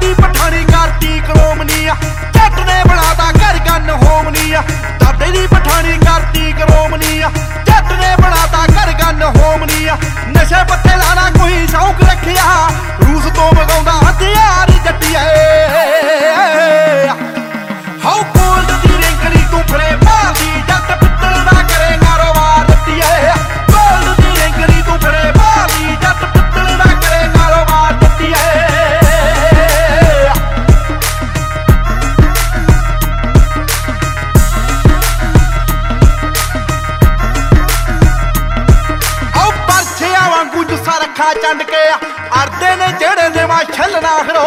ਦੀ ਪਠਾਣੀ ਕਰਤੀ ਕਲੋਮਨੀ ਆ ਅੱਖਾਂ ਚੰਡ ਕੇ ਅਰਦੇ ਨੇ ਜਿਹੜੇ ਨਿਵਾ ਛੱਲਣਾ ਖਰੋ